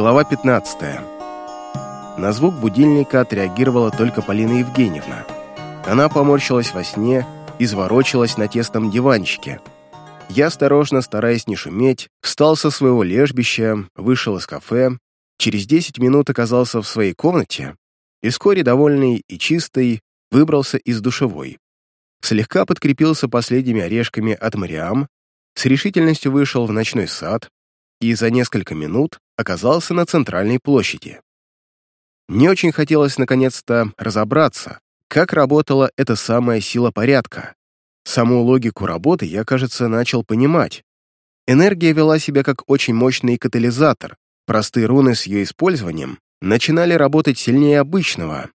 Глава 15. На звук будильника отреагировала только Полина Евгеньевна. Она поморщилась во сне и изворочилась на тесном диванчике. Я, осторожно, стараясь не шуметь, встал со своего лежбища, вышел из кафе, через 10 минут оказался в своей комнате и вскоре, довольный и чистый, выбрался из душевой. Слегка подкрепился последними орешками от Мариам, с решительностью вышел в ночной сад и за несколько минут оказался на центральной площади. Мне очень хотелось наконец-то разобраться, как работала эта самая сила порядка. Саму логику работы я, кажется, начал понимать. Энергия вела себя как очень мощный катализатор. Простые руны с ее использованием начинали работать сильнее обычного.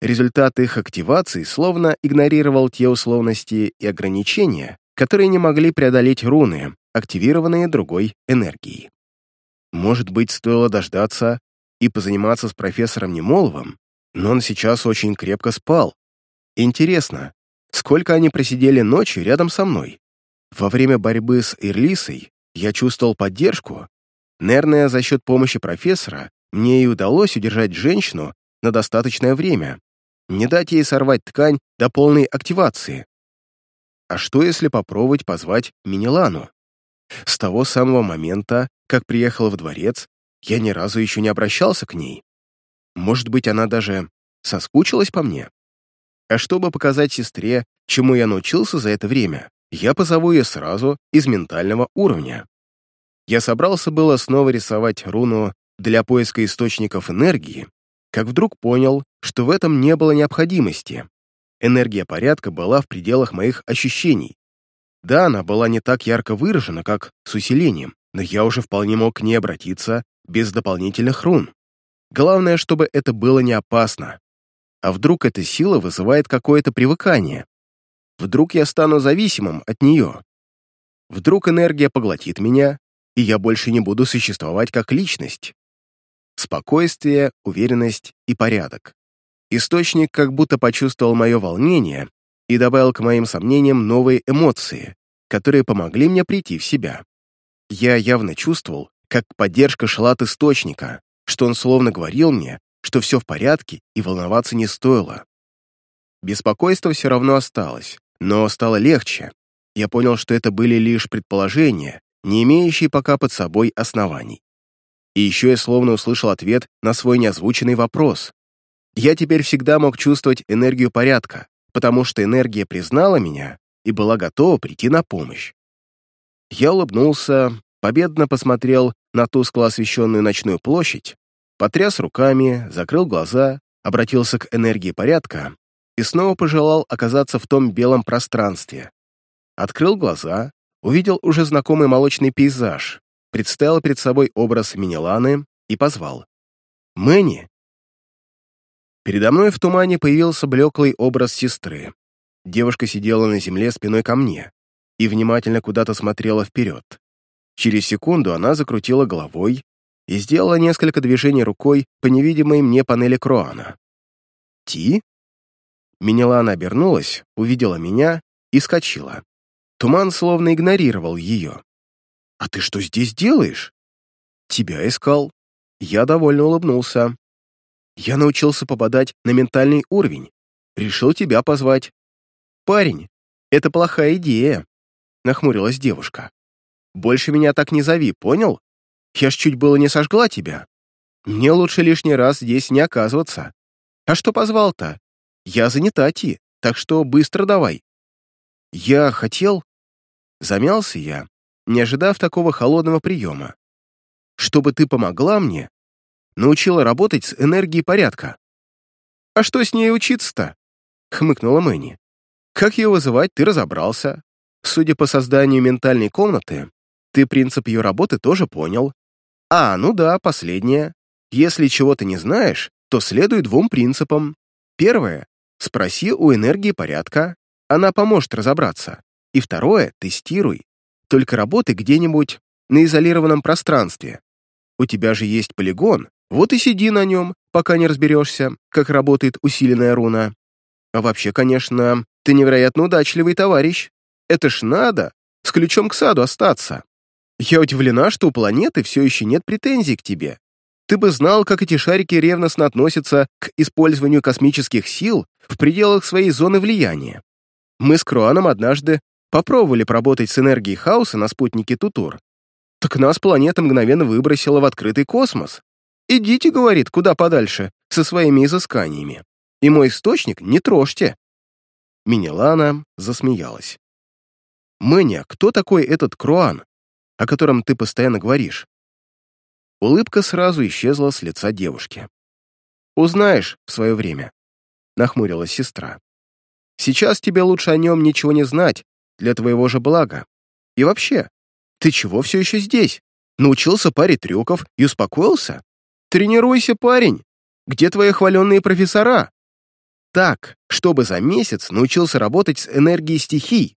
Результат их активации словно игнорировал те условности и ограничения, которые не могли преодолеть руны, активированные другой энергией. Может быть, стоило дождаться и позаниматься с профессором Немоловым, но он сейчас очень крепко спал. Интересно, сколько они просидели ночью рядом со мной? Во время борьбы с Ирлисой я чувствовал поддержку. Наверное, за счет помощи профессора мне и удалось удержать женщину на достаточное время, не дать ей сорвать ткань до полной активации. А что, если попробовать позвать Минилану? С того самого момента, как приехала в дворец, я ни разу еще не обращался к ней. Может быть, она даже соскучилась по мне? А чтобы показать сестре, чему я научился за это время, я позову ее сразу из ментального уровня. Я собрался было снова рисовать руну для поиска источников энергии, как вдруг понял, что в этом не было необходимости. Энергия порядка была в пределах моих ощущений. Да, она была не так ярко выражена, как с усилением, но я уже вполне мог к ней обратиться без дополнительных рун. Главное, чтобы это было не опасно. А вдруг эта сила вызывает какое-то привыкание? Вдруг я стану зависимым от нее? Вдруг энергия поглотит меня, и я больше не буду существовать как личность? Спокойствие, уверенность и порядок. Источник как будто почувствовал мое волнение и добавил к моим сомнениям новые эмоции, которые помогли мне прийти в себя. Я явно чувствовал, как поддержка шла от источника, что он словно говорил мне, что все в порядке и волноваться не стоило. Беспокойство все равно осталось, но стало легче. Я понял, что это были лишь предположения, не имеющие пока под собой оснований. И еще я словно услышал ответ на свой неозвученный вопрос. Я теперь всегда мог чувствовать энергию порядка, потому что энергия признала меня и была готова прийти на помощь. Я улыбнулся, победно посмотрел на тускло освещенную ночную площадь, потряс руками, закрыл глаза, обратился к энергии порядка и снова пожелал оказаться в том белом пространстве. Открыл глаза, увидел уже знакомый молочный пейзаж, представил перед собой образ Миниланы и позвал. «Мэнни, Передо мной в тумане появился блеклый образ сестры. Девушка сидела на земле спиной ко мне и внимательно куда-то смотрела вперед. Через секунду она закрутила головой и сделала несколько движений рукой по невидимой мне панели Круана. «Ти?» Минелана обернулась, увидела меня и скочила. Туман словно игнорировал ее. «А ты что здесь делаешь?» «Тебя искал». Я довольно улыбнулся. Я научился попадать на ментальный уровень. Решил тебя позвать. Парень, это плохая идея, нахмурилась девушка. Больше меня так не зови, понял? Я ж чуть было не сожгла тебя. Мне лучше лишний раз здесь не оказываться. А что позвал-то? Я занята, Ти, так что быстро давай. Я хотел... Замялся я, не ожидав такого холодного приема. Чтобы ты помогла мне научила работать с энергией порядка. «А что с ней учиться-то?» — хмыкнула Мэнни. «Как ее вызывать, ты разобрался. Судя по созданию ментальной комнаты, ты принцип ее работы тоже понял. А, ну да, последнее. Если чего-то не знаешь, то следуй двум принципам. Первое — спроси у энергии порядка, она поможет разобраться. И второе — тестируй. Только работай где-нибудь на изолированном пространстве. У тебя же есть полигон, вот и сиди на нем, пока не разберешься, как работает усиленная руна. А вообще, конечно, ты невероятно удачливый товарищ. Это ж надо, с ключом к саду остаться. Я удивлена, что у планеты все еще нет претензий к тебе. ты бы знал, как эти шарики ревностно относятся к использованию космических сил в пределах своей зоны влияния. Мы с Круаном однажды попробовали поработать с энергией хаоса на спутнике Тутур. Так нас планета мгновенно выбросила в открытый космос. «Идите, — говорит, — куда подальше, со своими изысканиями. И мой источник не трожьте». Минилана засмеялась. «Мэня, кто такой этот Круан, о котором ты постоянно говоришь?» Улыбка сразу исчезла с лица девушки. «Узнаешь в свое время», — нахмурилась сестра. «Сейчас тебе лучше о нем ничего не знать, для твоего же блага. И вообще, ты чего все еще здесь? Научился паре трюков и успокоился? Тренируйся, парень! Где твои хваленные профессора? Так, чтобы за месяц научился работать с энергией стихий.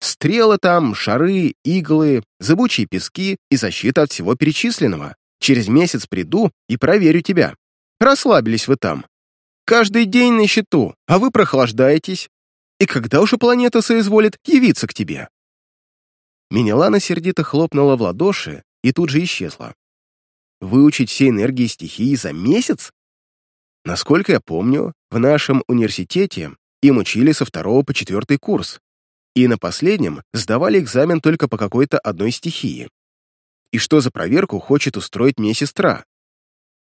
Стрелы там, шары, иглы, зыбучие пески и защита от всего перечисленного. Через месяц приду и проверю тебя. Расслабились вы там. Каждый день на счету, а вы прохлаждаетесь. И когда уже планета соизволит явиться к тебе?» Минелана сердито хлопнула в ладоши и тут же исчезла. «Выучить все энергии стихии за месяц?» Насколько я помню, в нашем университете им учили со второго по четвертый курс, и на последнем сдавали экзамен только по какой-то одной стихии и что за проверку хочет устроить мне сестра.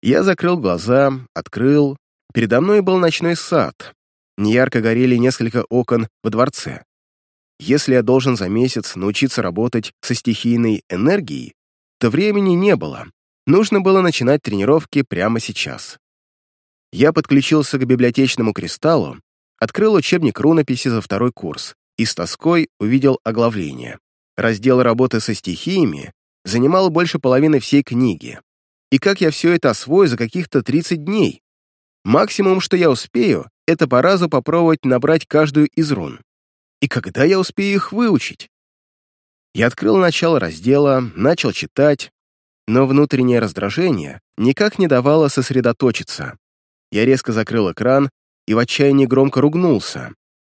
Я закрыл глаза, открыл. Передо мной был ночной сад. Неярко горели несколько окон во дворце. Если я должен за месяц научиться работать со стихийной энергией, то времени не было. Нужно было начинать тренировки прямо сейчас. Я подключился к библиотечному кристаллу, открыл учебник рунописи за второй курс и с тоской увидел оглавление. Раздел работы со стихиями занимало больше половины всей книги. И как я все это освою за каких-то 30 дней? Максимум, что я успею, это по разу попробовать набрать каждую из рун. И когда я успею их выучить? Я открыл начало раздела, начал читать, но внутреннее раздражение никак не давало сосредоточиться. Я резко закрыл экран и в отчаянии громко ругнулся.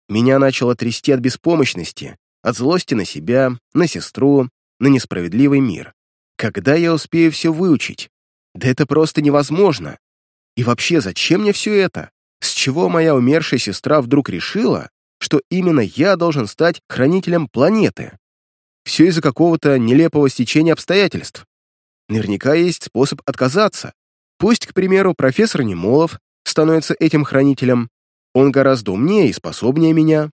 Меня начало трясти от беспомощности, от злости на себя, на сестру, на несправедливый мир. Когда я успею все выучить? Да это просто невозможно. И вообще, зачем мне все это? С чего моя умершая сестра вдруг решила, что именно я должен стать хранителем планеты? Все из-за какого-то нелепого стечения обстоятельств. Наверняка есть способ отказаться. Пусть, к примеру, профессор Немолов становится этим хранителем, он гораздо умнее и способнее меня.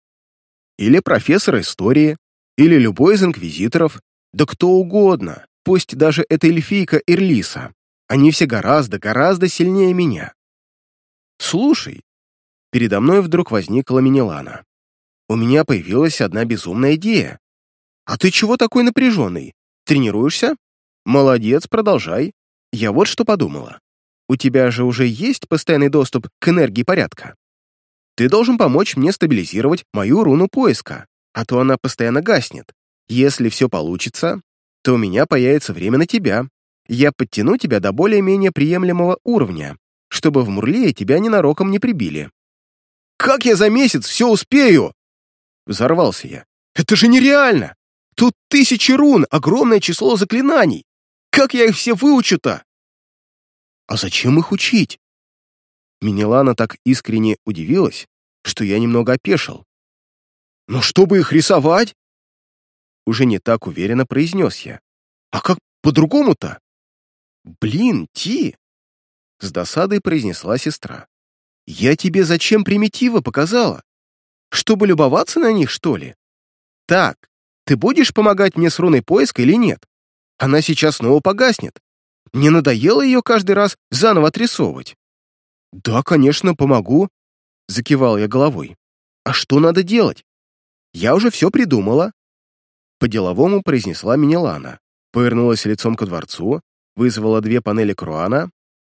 Или профессор истории, или любой из инквизиторов, да кто угодно, пусть даже это эльфийка Ирлиса. Они все гораздо, гораздо сильнее меня. Слушай, передо мной вдруг возникла Минилана. У меня появилась одна безумная идея. А ты чего такой напряженный? Тренируешься? Молодец, продолжай. Я вот что подумала. У тебя же уже есть постоянный доступ к энергии порядка. Ты должен помочь мне стабилизировать мою руну поиска, а то она постоянно гаснет. Если все получится, то у меня появится время на тебя. Я подтяну тебя до более-менее приемлемого уровня, чтобы в Мурлее тебя ненароком не прибили». «Как я за месяц все успею?» Взорвался я. «Это же нереально! Тут тысячи рун, огромное число заклинаний! Как я их все выучу-то?» «А зачем их учить?» Минилана так искренне удивилась, что я немного опешил. «Ну, чтобы их рисовать?» Уже не так уверенно произнес я. «А как по-другому-то?» «Блин, Ти!» С досадой произнесла сестра. «Я тебе зачем примитивы показала? Чтобы любоваться на них, что ли? Так, ты будешь помогать мне с руной поиска или нет? Она сейчас снова погаснет. Не надоело ее каждый раз заново отрисовывать?» «Да, конечно, помогу», — закивал я головой. «А что надо делать? Я уже все придумала. По-деловому произнесла Минилана, повернулась лицом ко дворцу, вызвала две панели Круана,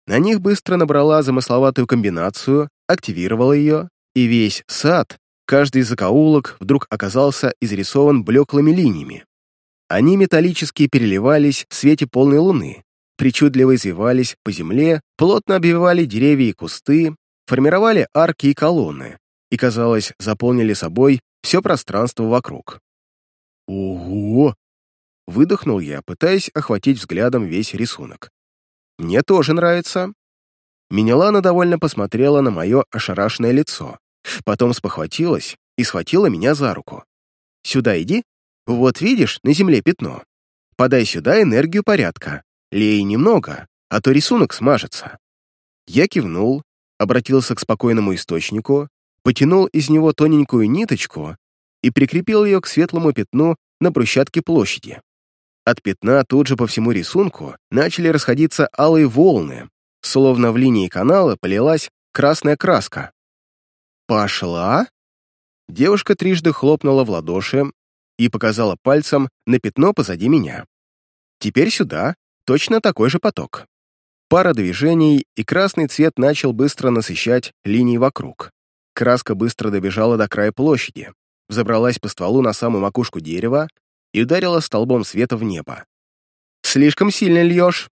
на них быстро набрала замысловатую комбинацию, активировала ее, и весь сад, каждый закоулок вдруг оказался изрисован блеклыми линиями. Они металлически переливались в свете полной луны, причудливо извивались по земле, плотно обвивали деревья и кусты, формировали арки и колонны и, казалось, заполнили собой все пространство вокруг. «Ого!» — выдохнул я, пытаясь охватить взглядом весь рисунок. Мне тоже нравится». Минелана довольно посмотрела на мое ошарашенное лицо, потом спохватилась и схватила меня за руку. «Сюда иди. Вот видишь, на земле пятно. Подай сюда энергию порядка. Лей немного, а то рисунок смажется». Я кивнул, обратился к спокойному источнику, потянул из него тоненькую ниточку и прикрепил ее к светлому пятну на брусчатке площади. От пятна тут же по всему рисунку начали расходиться алые волны, словно в линии канала полилась красная краска. «Пошла?» Девушка трижды хлопнула в ладоши и показала пальцем на пятно позади меня. «Теперь сюда, точно такой же поток». Пара движений, и красный цвет начал быстро насыщать линии вокруг. Краска быстро добежала до края площади, взобралась по стволу на самую макушку дерева и ударила столбом света в небо. «Слишком сильно льешь!»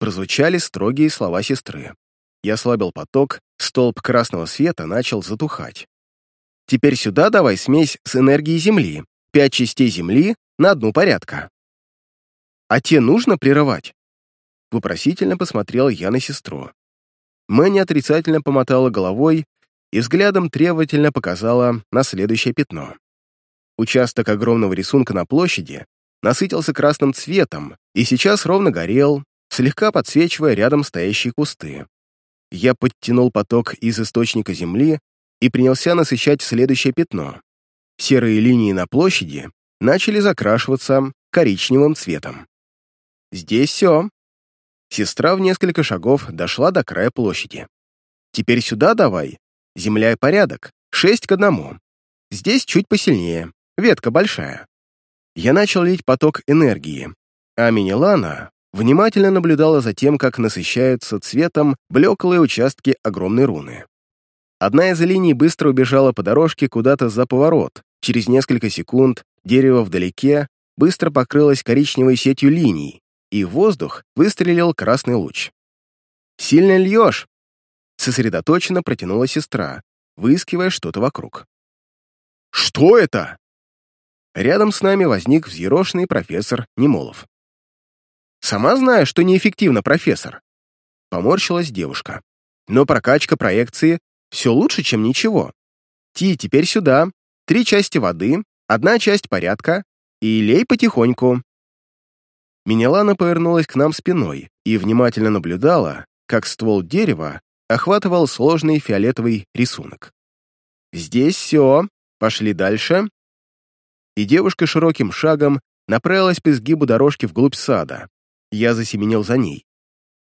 Прозвучали строгие слова сестры. Я ослабил поток, столб красного света начал затухать. «Теперь сюда давай смесь с энергией Земли, пять частей Земли на одну порядка». «А те нужно прерывать?» Вопросительно посмотрел я на сестру. Мэнни отрицательно помотала головой и взглядом требовательно показала на следующее пятно. Участок огромного рисунка на площади насытился красным цветом и сейчас ровно горел, слегка подсвечивая рядом стоящие кусты. Я подтянул поток из источника земли и принялся насыщать следующее пятно. Серые линии на площади начали закрашиваться коричневым цветом. Здесь все. Сестра в несколько шагов дошла до края площади. «Теперь сюда давай. Земля и порядок. Шесть к одному. Здесь чуть посильнее. Ветка большая». Я начал лить поток энергии, а Минилана внимательно наблюдала за тем, как насыщаются цветом блеклые участки огромной руны. Одна из линий быстро убежала по дорожке куда-то за поворот. Через несколько секунд дерево вдалеке быстро покрылось коричневой сетью линий, и в воздух выстрелил красный луч. «Сильно льешь!» Сосредоточенно протянула сестра, выискивая что-то вокруг. «Что это?» Рядом с нами возник взъерошенный профессор Немолов. «Сама знаю, что неэффективно, профессор», — поморщилась девушка. «Но прокачка проекции все лучше, чем ничего. Ти, теперь сюда. Три части воды, одна часть порядка, и лей потихоньку. Минелана повернулась к нам спиной и внимательно наблюдала, как ствол дерева охватывал сложный фиолетовый рисунок. «Здесь все. Пошли дальше». И девушка широким шагом направилась по изгибу дорожки вглубь сада. Я засеменил за ней.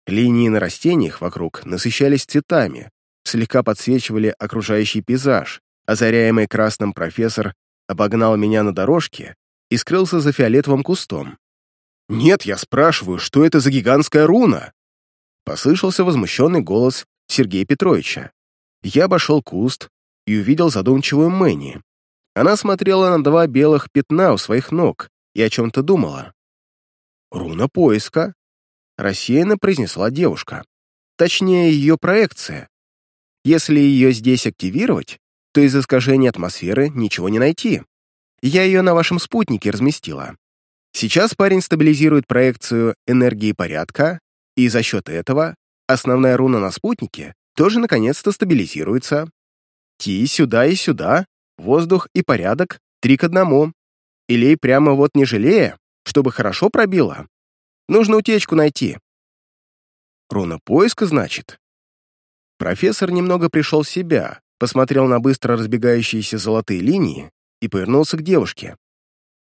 Линии на растениях вокруг насыщались цветами, слегка подсвечивали окружающий пейзаж. Озаряемый красным профессор обогнал меня на дорожке и скрылся за фиолетовым кустом. «Нет, я спрашиваю, что это за гигантская руна?» Послышался возмущенный голос Сергея Петровича. Я обошел куст и увидел задумчивую Мэнни. Она смотрела на два белых пятна у своих ног и о чем-то думала. «Руна поиска», — рассеянно произнесла девушка. Точнее, ее проекция. Если ее здесь активировать, то из искажения атмосферы ничего не найти. Я ее на вашем спутнике разместила. Сейчас парень стабилизирует проекцию энергии порядка, и за счет этого основная руна на спутнике тоже наконец-то стабилизируется. Ти сюда и сюда, воздух и порядок, три к одному. Илей прямо вот не жалея, чтобы хорошо пробило. Нужно утечку найти. Руна поиска, значит? Профессор немного пришел в себя, посмотрел на быстро разбегающиеся золотые линии и повернулся к девушке.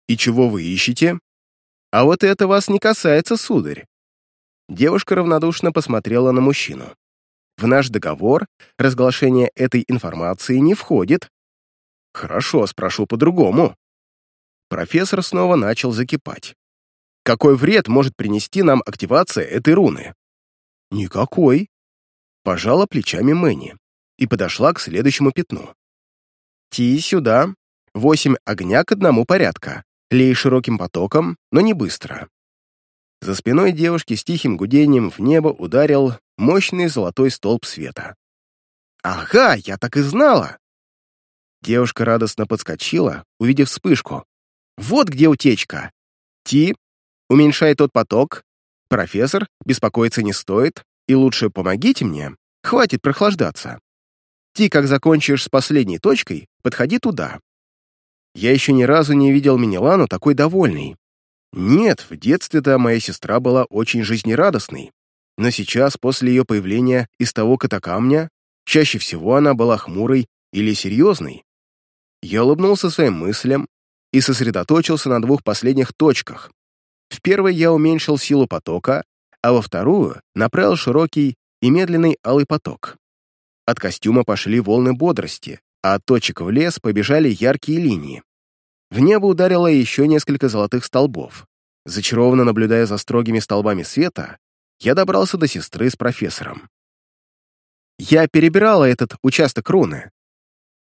«И чего вы ищете?» «А вот это вас не касается, сударь». Девушка равнодушно посмотрела на мужчину. «В наш договор разглашение этой информации не входит». «Хорошо, спрошу по-другому». Профессор снова начал закипать. «Какой вред может принести нам активация этой руны?» «Никакой», — пожала плечами Мэнни и подошла к следующему пятну. «Ти сюда. Восемь огня к одному порядка лей широким потоком, но не быстро. За спиной девушки с тихим гудением в небо ударил мощный золотой столб света. «Ага, я так и знала!» Девушка радостно подскочила, увидев вспышку. «Вот где утечка! Ти, уменьшай тот поток, «Профессор, беспокоиться не стоит, и лучше помогите мне, хватит прохлаждаться. Ти, как закончишь с последней точкой, подходи туда». Я еще ни разу не видел Минилану такой довольной. Нет, в детстве-то моя сестра была очень жизнерадостной, но сейчас, после ее появления из того катакамня, чаще всего она была хмурой или серьезной. Я улыбнулся своим мыслям и сосредоточился на двух последних точках. В первой я уменьшил силу потока, а во вторую направил широкий и медленный алый поток. От костюма пошли волны бодрости, а от точек в лес побежали яркие линии. В небо ударило еще несколько золотых столбов. Зачарованно наблюдая за строгими столбами света, я добрался до сестры с профессором. Я перебирала этот участок руны.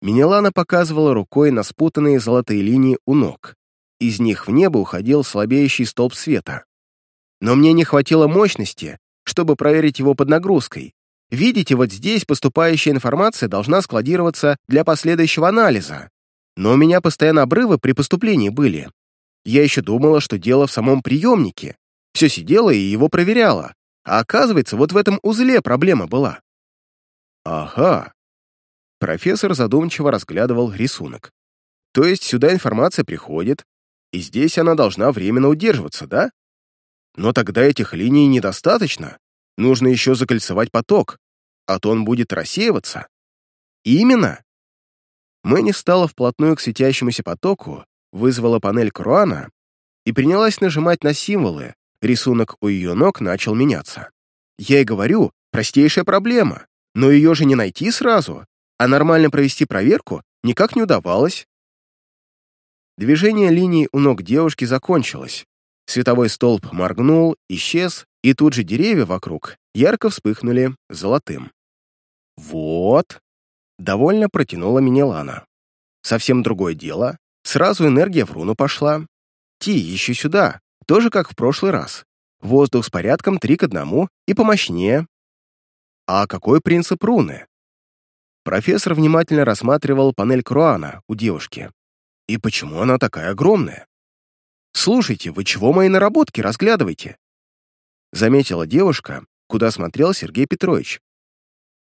Минелана показывала рукой на спутанные золотые линии у ног. Из них в небо уходил слабеющий столб света. Но мне не хватило мощности, чтобы проверить его под нагрузкой. Видите, вот здесь поступающая информация должна складироваться для последующего анализа. Но у меня постоянно обрывы при поступлении были. Я еще думала, что дело в самом приемнике. Все сидела и его проверяла. А оказывается, вот в этом узле проблема была. Ага. Профессор задумчиво разглядывал рисунок. То есть сюда информация приходит, и здесь она должна временно удерживаться, да? Но тогда этих линий недостаточно. Нужно еще закольцевать поток, а то он будет рассеиваться. Именно. Мэнни стала вплотную к светящемуся потоку, вызвала панель Круана и принялась нажимать на символы, рисунок у ее ног начал меняться. Я и говорю, простейшая проблема, но ее же не найти сразу, а нормально провести проверку никак не удавалось. Движение линий у ног девушки закончилось. Световой столб моргнул, исчез, и тут же деревья вокруг ярко вспыхнули золотым. «Вот», — довольно протянула Минелана. «Совсем другое дело. Сразу энергия в руну пошла. Ти, еще сюда, тоже как в прошлый раз. Воздух с порядком три к одному и помощнее. А какой принцип руны? Профессор внимательно рассматривал панель Круана у девушки. И почему она такая огромная? «Слушайте, вы чего мои наработки разглядываете?» Заметила девушка, куда смотрел Сергей Петрович.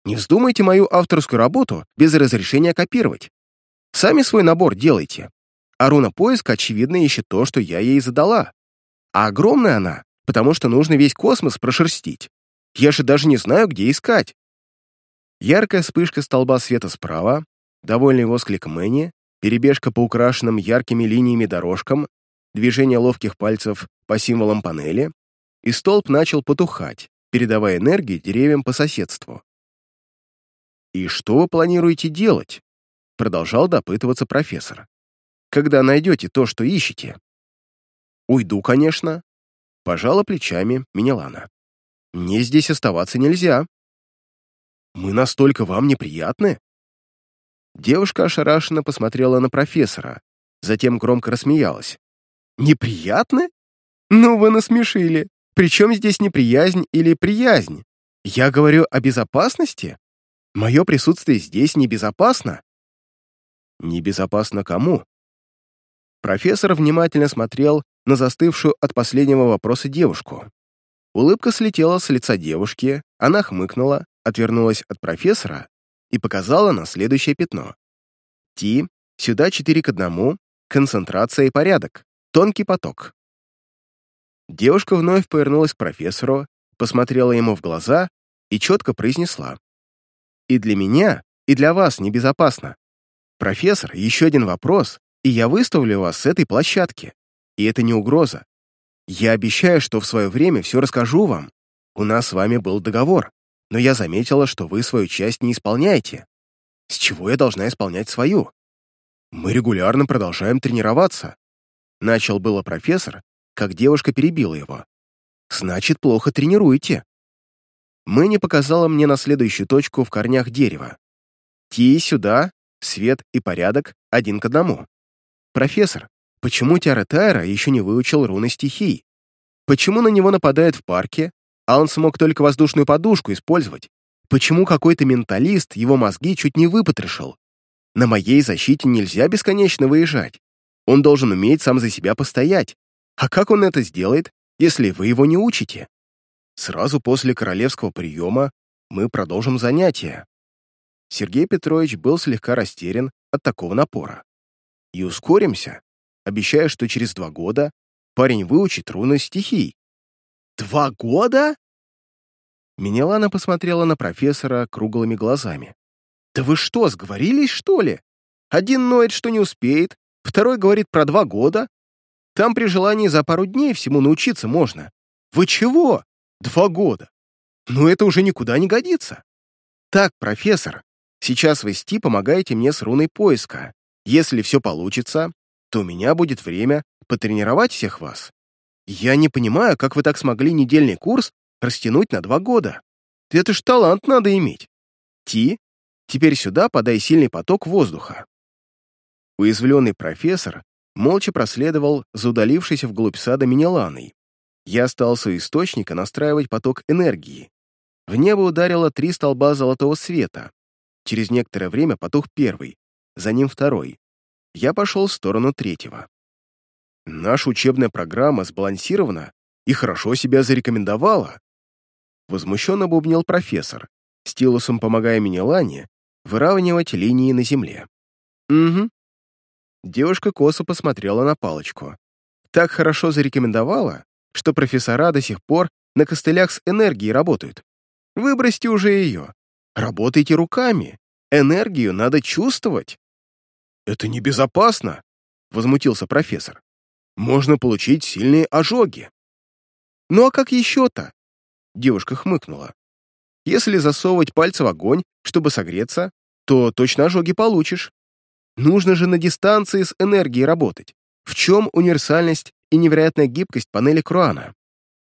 «Не вздумайте мою авторскую работу без разрешения копировать. Сами свой набор делайте. А руна поиска, очевидно, ищет то, что я ей задала. А огромная она, потому что нужно весь космос прошерстить. Я же даже не знаю, где искать. Яркая вспышка столба света справа, довольный восклик Мэнни, перебежка по украшенным яркими линиями дорожкам, движение ловких пальцев по символам панели, и столб начал потухать, передавая энергию деревьям по соседству. «И что вы планируете делать?» продолжал допытываться профессор. «Когда найдете то, что ищете?» «Уйду, конечно», — пожала плечами Минелана. «Мне здесь оставаться нельзя». «Мы настолько вам неприятны?» Девушка ошарашенно посмотрела на профессора, затем громко рассмеялась. «Неприятны? Ну вы насмешили. Причем здесь неприязнь или приязнь? Я говорю о безопасности? Мое присутствие здесь небезопасно». «Небезопасно кому?» Профессор внимательно смотрел на застывшую от последнего вопроса девушку. Улыбка слетела с лица девушки, она хмыкнула, отвернулась от профессора и показала на следующее пятно. Ти, сюда четыре к одному, концентрация и порядок, тонкий поток. Девушка вновь повернулась к профессору, посмотрела ему в глаза и четко произнесла. «И для меня, и для вас небезопасно. Профессор, еще один вопрос, и я выставлю вас с этой площадки. И это не угроза. Я обещаю, что в свое время все расскажу вам. У нас с вами был договор, но я заметила, что вы свою часть не исполняете. С чего я должна исполнять свою? Мы регулярно продолжаем тренироваться. Начал было профессор, как девушка перебила его. Значит, плохо тренируете. Мэни показала мне на следующую точку в корнях дерева. Ти сюда, свет и порядок один к одному. «Профессор, почему Тиара Тайра еще не выучил руны стихий? Почему на него нападают в парке, а он смог только воздушную подушку использовать? Почему какой-то менталист его мозги чуть не выпотрошил? На моей защите нельзя бесконечно выезжать. Он должен уметь сам за себя постоять. А как он это сделает, если вы его не учите? Сразу после королевского приема мы продолжим занятия. Сергей Петрович был слегка растерян от такого напора. И ускоримся, обещая, что через два года парень выучит руны стихий. Два года? Минелана посмотрела на профессора круглыми глазами. «Да вы что, сговорились, что ли? Один ноет, что не успеет, второй говорит про два года. Там при желании за пару дней всему научиться можно. Вы чего? Два года? Ну это уже никуда не годится. Так, профессор, сейчас вы Сти помогаете мне с руной поиска. Если все получится, то у меня будет время потренировать всех вас. Я не понимаю, как вы так смогли недельный курс растянуть на два года. Это ж талант надо иметь. Ти, теперь сюда подай сильный поток воздуха. Уязвленный профессор молча проследовал за удалившейся вглубь сада Минеланой. Я остался у источника настраивать поток энергии. В небо ударило три столба золотого света. Через некоторое время потух первый, за ним второй. Я пошел в сторону третьего. Наша учебная программа сбалансирована и хорошо себя зарекомендовала. Возмущенно бубнил профессор, стилусом помогая Минелане выравнивать линии на земле. «Угу», Девушка косо посмотрела на палочку. Так хорошо зарекомендовала, что профессора до сих пор на костылях с энергией работают. Выбросьте уже ее. Работайте руками. Энергию надо чувствовать. Это небезопасно, возмутился профессор. Можно получить сильные ожоги. Ну а как еще-то? Девушка хмыкнула. Если засовывать пальцы в огонь, чтобы согреться, то точно ожоги получишь. Нужно же на дистанции с энергией работать. В чем универсальность и невероятная гибкость панели Круана?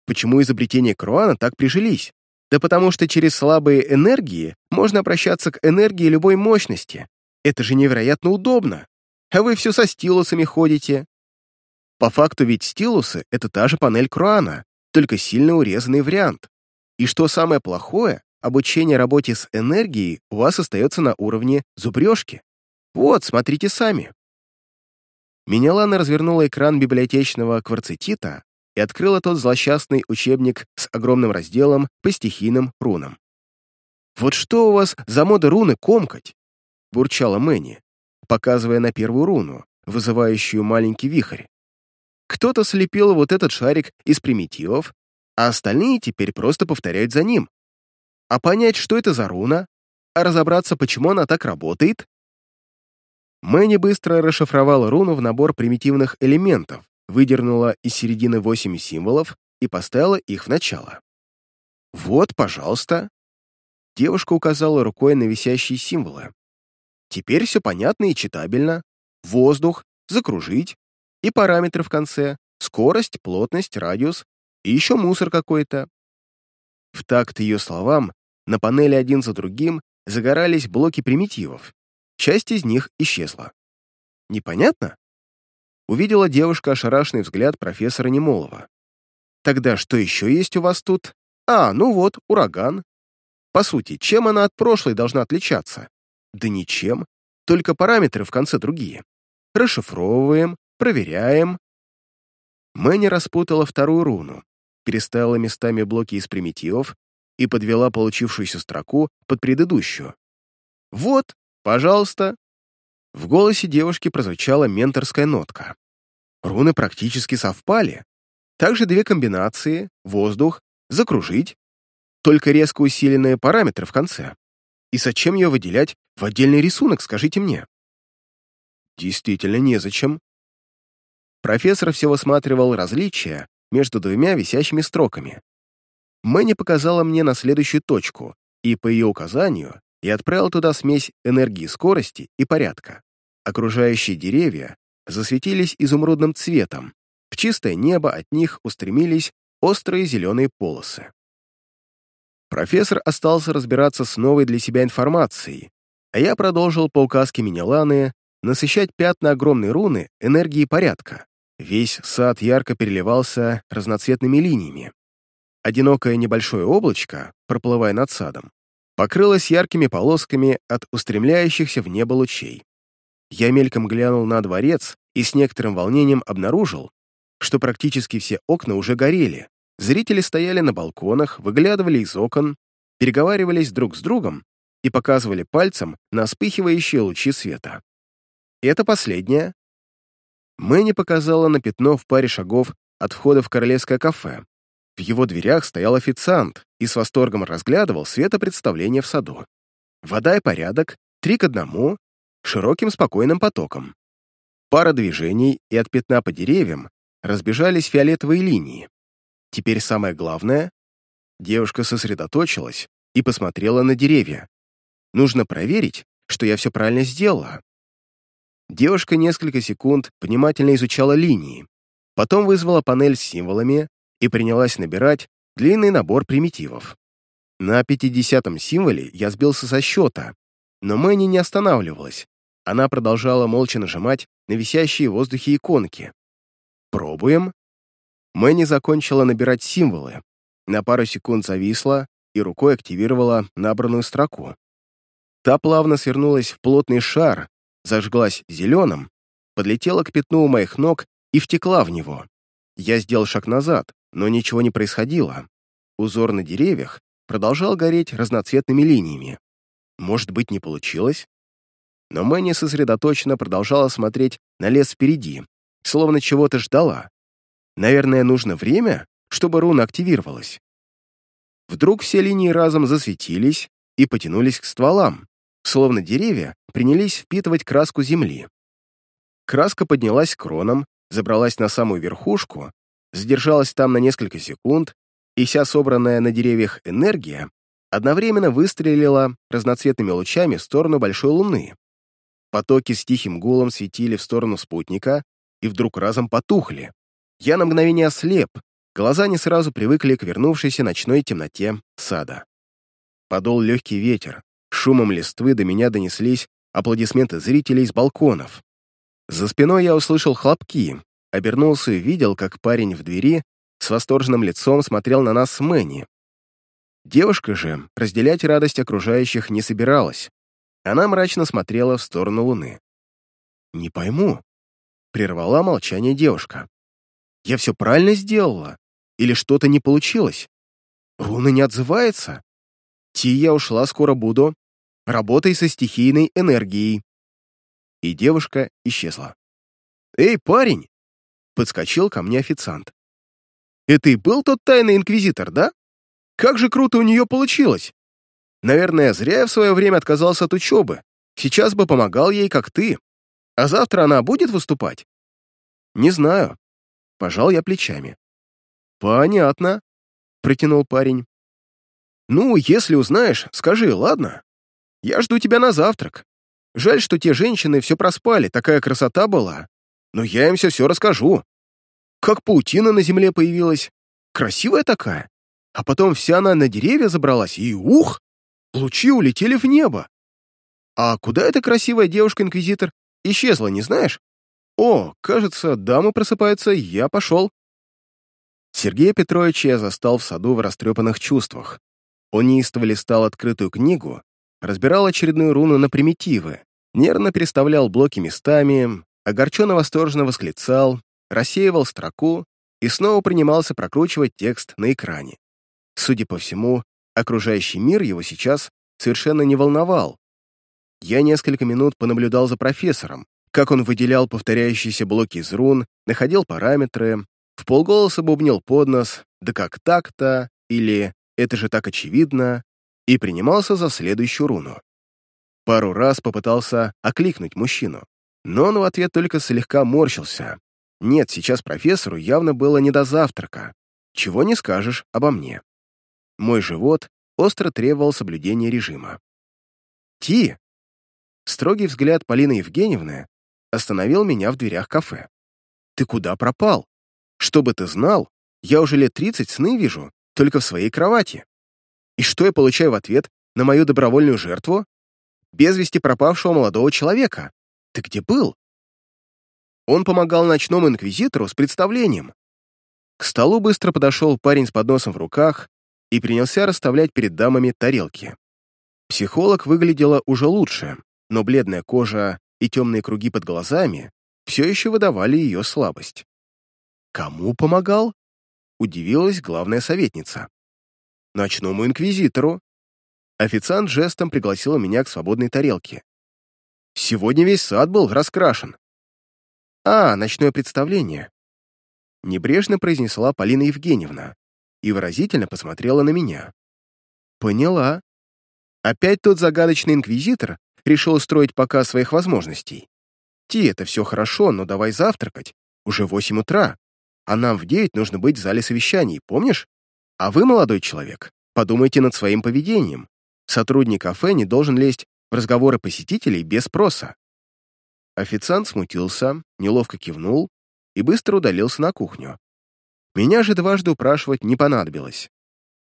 Почему изобретения Круана так прижились? Да потому что через слабые энергии можно обращаться к энергии любой мощности. Это же невероятно удобно. А вы все со стилусами ходите. По факту ведь стилусы — это та же панель Круана, только сильно урезанный вариант. И что самое плохое, обучение работе с энергией у вас остается на уровне зубрежки. Вот, смотрите сами. Минелана развернула экран библиотечного кварцетита и открыла тот злосчастный учебник с огромным разделом по стихийным рунам. «Вот что у вас за мода руны комкать?» — бурчала Мэнни, показывая на первую руну, вызывающую маленький вихрь. Кто-то слепил вот этот шарик из примитивов, а остальные теперь просто повторяют за ним. А понять, что это за руна, а разобраться, почему она так работает, Мэнни быстро расшифровала руну в набор примитивных элементов, выдернула из середины восемь символов и поставила их в начало. «Вот, пожалуйста». Девушка указала рукой на висящие символы. «Теперь все понятно и читабельно. Воздух, закружить, и параметры в конце, скорость, плотность, радиус, и еще мусор какой-то». В такт ее словам на панели один за другим загорались блоки примитивов, Часть из них исчезла. Непонятно? Увидела девушка ошарашенный взгляд профессора Немолова. Тогда что еще есть у вас тут? А, ну вот, ураган. По сути, чем она от прошлой должна отличаться? Да ничем, только параметры в конце другие. Расшифровываем, проверяем. Мэнни распутала вторую руну, переставила местами блоки из примитивов и подвела получившуюся строку под предыдущую. Вот, «Пожалуйста». В голосе девушки прозвучала менторская нотка. Руны практически совпали. Также две комбинации — воздух, закружить, только резко усиленные параметры в конце. И зачем ее выделять в отдельный рисунок, скажите мне? Действительно, незачем. Профессор все высматривал различия между двумя висящими строками. Мэнни показала мне на следующую точку, и по ее указанию и отправил туда смесь энергии скорости и порядка. Окружающие деревья засветились изумрудным цветом, в чистое небо от них устремились острые зеленые полосы. Профессор остался разбираться с новой для себя информацией, а я продолжил по указке Минеланы насыщать пятна огромной руны энергией порядка. Весь сад ярко переливался разноцветными линиями. Одинокое небольшое облачко, проплывая над садом, покрылась яркими полосками от устремляющихся в небо лучей. Я мельком глянул на дворец и с некоторым волнением обнаружил, что практически все окна уже горели, Зрители стояли на балконах, выглядывали из окон, переговаривались друг с другом и показывали пальцем на вспыхивающие лучи света. Это последнее. Мэнни показала на пятно в паре шагов от входа в королевское кафе. В его дверях стоял официант и с восторгом разглядывал светопредставление в саду. Вода и порядок, три к одному, широким спокойным потоком. Пара движений, и от пятна по деревьям разбежались фиолетовые линии. Теперь самое главное — девушка сосредоточилась и посмотрела на деревья. Нужно проверить, что я все правильно сделала. Девушка несколько секунд внимательно изучала линии, потом вызвала панель с символами и принялась набирать длинный набор примитивов. На 50-м символе я сбился со счета, но Мэнни не останавливалась. Она продолжала молча нажимать на висящие в воздухе иконки. «Пробуем». Мэнни закончила набирать символы, на пару секунд зависла и рукой активировала набранную строку. Та плавно свернулась в плотный шар, зажглась зеленым, подлетела к пятну у моих ног и втекла в него. Я сделал шаг назад, но ничего не происходило. Узор на деревьях продолжал гореть разноцветными линиями. Может быть, не получилось? Но Мэнни сосредоточенно продолжала смотреть на лес впереди, словно чего-то ждала. Наверное, нужно время, чтобы руна активировалась. Вдруг все линии разом засветились и потянулись к стволам, словно деревья принялись впитывать краску земли. Краска поднялась кроном, забралась на самую верхушку, задержалась там на несколько секунд, и вся собранная на деревьях энергия одновременно выстрелила разноцветными лучами в сторону большой луны. Потоки с тихим гулом светили в сторону спутника и вдруг разом потухли. Я на мгновение ослеп, глаза не сразу привыкли к вернувшейся ночной темноте сада. Подул легкий ветер, шумом листвы до меня донеслись аплодисменты зрителей с балконов. За спиной я услышал хлопки, обернулся и видел, как парень в двери с восторженным лицом смотрел на нас с Мэнни. Девушка же разделять радость окружающих не собиралась. Она мрачно смотрела в сторону луны. «Не пойму», — прервала молчание девушка. «Я все правильно сделала? Или что-то не получилось? Руна не отзывается? Ти я ушла, скоро буду. Работай со стихийной энергией». И девушка исчезла. «Эй, парень!» — подскочил ко мне официант. «Это и был тот тайный инквизитор, да? Как же круто у нее получилось! Наверное, зря я в свое время отказался от учебы. Сейчас бы помогал ей, как ты. А завтра она будет выступать? Не знаю. Пожал я плечами. Понятно, протянул парень. Ну, если узнаешь, скажи, ладно? Я жду тебя на завтрак. Жаль, что те женщины все проспали, такая красота была. Но я им все все расскажу. Как паутина на земле появилась. Красивая такая. А потом вся она на деревья забралась, и ух! Лучи улетели в небо. А куда эта красивая девушка-инквизитор исчезла, не знаешь? О, кажется, дамы просыпаются, я пошел. Сергея Петровича я застал в саду в растрепанных чувствах. Он неистово листал открытую книгу, разбирал очередную руну на примитивы, нервно переставлял блоки местами, огорченно-восторженно восклицал, рассеивал строку и снова принимался прокручивать текст на экране. Судя по всему, Окружающий мир его сейчас совершенно не волновал. Я несколько минут понаблюдал за профессором, как он выделял повторяющиеся блоки из рун, находил параметры, в полголоса бубнил под нос «да как так-то» или «это же так очевидно» и принимался за следующую руну. Пару раз попытался окликнуть мужчину, но он в ответ только слегка морщился. Нет, сейчас профессору явно было не до завтрака. Чего не скажешь обо мне. Мой живот остро требовал соблюдения режима. «Ти!» Строгий взгляд Полины Евгеньевны остановил меня в дверях кафе. «Ты куда пропал? Чтобы ты знал, я уже лет тридцать сны вижу, только в своей кровати. И что я получаю в ответ на мою добровольную жертву? Без вести пропавшего молодого человека. Ты где был?» Он помогал ночному инквизитору с представлением. К столу быстро подошел парень с подносом в руках и принялся расставлять перед дамами тарелки. Психолог выглядела уже лучше, но бледная кожа и темные круги под глазами все еще выдавали ее слабость. Кому помогал? удивилась главная советница. «Ночному инквизитору». Официант жестом пригласил меня к свободной тарелке. «Сегодня весь сад был раскрашен». «А, ночное представление», — небрежно произнесла Полина Евгеньевна и выразительно посмотрела на меня. «Поняла. Опять тот загадочный инквизитор решил устроить показ своих возможностей. Ти, это все хорошо, но давай завтракать. Уже восемь утра, а нам в девять нужно быть в зале совещаний, помнишь? А вы, молодой человек, подумайте над своим поведением. Сотрудник кафе не должен лезть в разговоры посетителей без спроса. Официант смутился, неловко кивнул и быстро удалился на кухню. Меня же дважды упрашивать не понадобилось.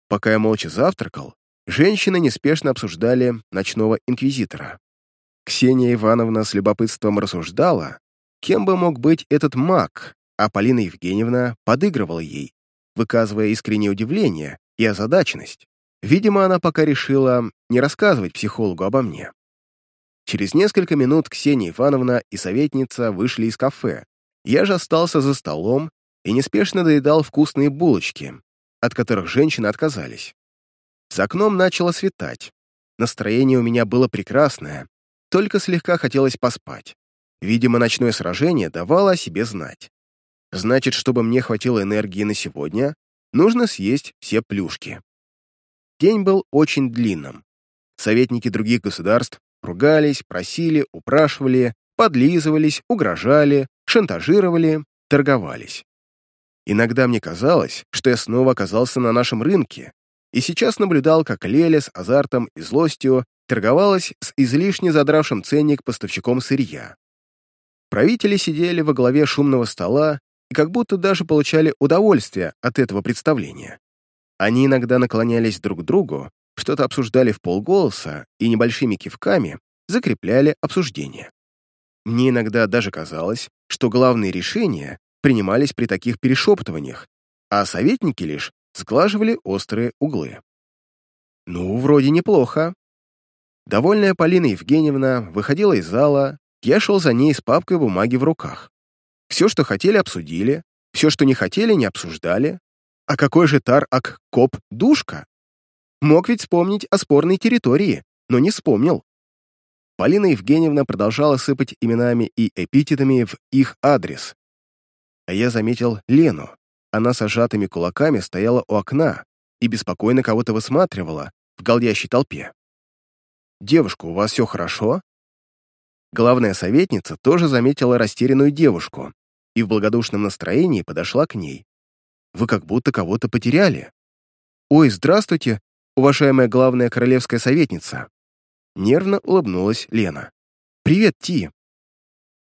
Пока я молча завтракал, женщины неспешно обсуждали ночного инквизитора. Ксения Ивановна с любопытством рассуждала, кем бы мог быть этот маг, а Полина Евгеньевна подыгрывала ей, выказывая искреннее удивление и озадаченность. Видимо, она пока решила не рассказывать психологу обо мне. Через несколько минут Ксения Ивановна и советница вышли из кафе. Я же остался за столом и неспешно доедал вкусные булочки, от которых женщины отказались. За окном начало светать. Настроение у меня было прекрасное, только слегка хотелось поспать. Видимо, ночное сражение давало о себе знать. Значит, чтобы мне хватило энергии на сегодня, нужно съесть все плюшки. День был очень длинным. Советники других государств ругались, просили, упрашивали, подлизывались, угрожали, шантажировали, торговались. Иногда мне казалось, что я снова оказался на нашем рынке, и сейчас наблюдал, как Леля с азартом и злостью торговалась с излишне задравшим ценник поставщиком сырья. Правители сидели во главе шумного стола и как будто даже получали удовольствие от этого представления. Они иногда наклонялись друг к другу, что-то обсуждали в полголоса и небольшими кивками закрепляли обсуждение. Мне иногда даже казалось, что главные решения принимались при таких перешептываниях, а советники лишь сглаживали острые углы. Ну, вроде неплохо. Довольная Полина Евгеньевна выходила из зала, я шел за ней с папкой бумаги в руках. Все, что хотели, обсудили, все, что не хотели, не обсуждали. А какой же Тар-Ак-Коп-Душка? Мог ведь вспомнить о спорной территории, но не вспомнил. Полина Евгеньевна продолжала сыпать именами и эпитетами в их адрес. А я заметил Лену. Она с сжатыми кулаками стояла у окна и беспокойно кого-то высматривала в голдящей толпе. «Девушка, у вас все хорошо?» Главная советница тоже заметила растерянную девушку и в благодушном настроении подошла к ней. «Вы как будто кого-то потеряли». «Ой, здравствуйте, уважаемая главная королевская советница!» Нервно улыбнулась Лена. «Привет, Ти!»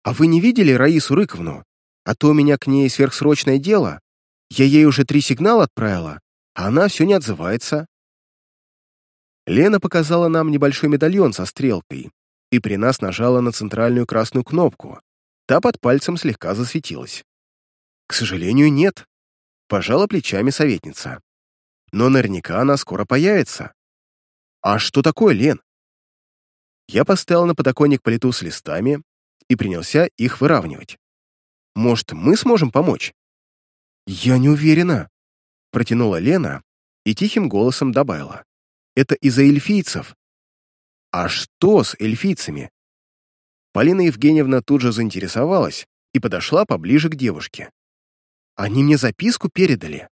«А вы не видели Раису Рыковну? А то у меня к ней сверхсрочное дело. Я ей уже три сигнала отправила, а она все не отзывается». Лена показала нам небольшой медальон со стрелкой и при нас нажала на центральную красную кнопку. Та под пальцем слегка засветилась. «К сожалению, нет», — пожала плечами советница. «Но наверняка она скоро появится». «А что такое, Лен?» Я поставил на подоконник плиту с листами и принялся их выравнивать. «Может, мы сможем помочь?» «Я не уверена», — протянула Лена и тихим голосом добавила. «Это из-за эльфийцев. А что с эльфийцами? Полина Евгеньевна тут же заинтересовалась и подошла поближе к девушке. Они мне записку передали.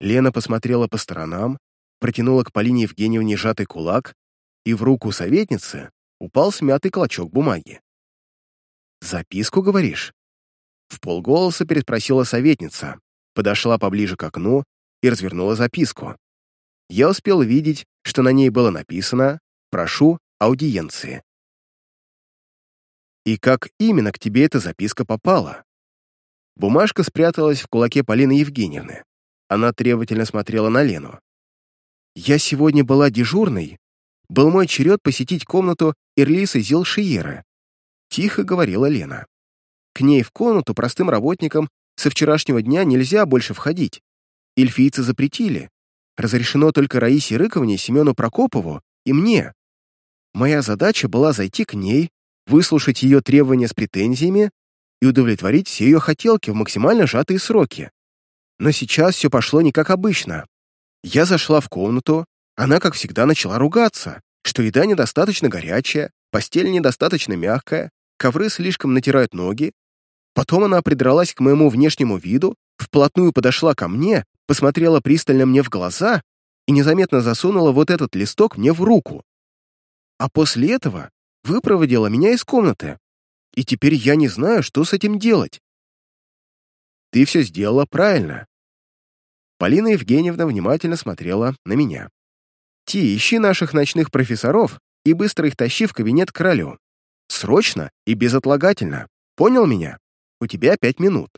Лена посмотрела по сторонам, протянула к Полине Евгеньевне сжатый кулак, и в руку советницы упал смятый клочок бумаги. «Записку, говоришь?» В полголоса переспросила советница, подошла поближе к окну и развернула записку. Я успел видеть, что на ней было написано Прошу аудиенции. И как именно к тебе эта записка попала? Бумажка спряталась в кулаке Полины Евгеньевны. Она требовательно смотрела на Лену. «Я сегодня была дежурной. Был мой черед посетить комнату Эрлисы Зилшиера», — тихо говорила Лена. «К ней в комнату простым работникам со вчерашнего дня нельзя больше входить. Эльфийцы запретили. Разрешено только Раисе Рыковне, Семену Прокопову и мне. Моя задача была зайти к ней, выслушать ее требования с претензиями и удовлетворить все ее хотелки в максимально сжатые сроки. Но сейчас все пошло не как обычно. Я зашла в комнату, она, как всегда, начала ругаться, что еда недостаточно горячая, постель недостаточно мягкая, ковры слишком натирают ноги. Потом она придралась к моему внешнему виду, вплотную подошла ко мне, посмотрела пристально мне в глаза и незаметно засунула вот этот листок мне в руку. А после этого выпроводила меня из комнаты. И теперь я не знаю, что с этим делать. Ты все сделала правильно. Полина Евгеньевна внимательно смотрела на меня. Ти, ищи наших ночных профессоров и быстро их тащи в кабинет к королю. Срочно и безотлагательно. Понял меня? У тебя пять минут.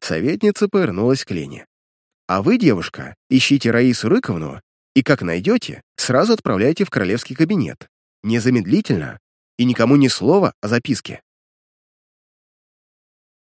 Советница повернулась к Лене. А вы, девушка, ищите Раису Рыковну и, как найдете, сразу отправляйте в королевский кабинет. Незамедлительно. И никому ни слова о записке.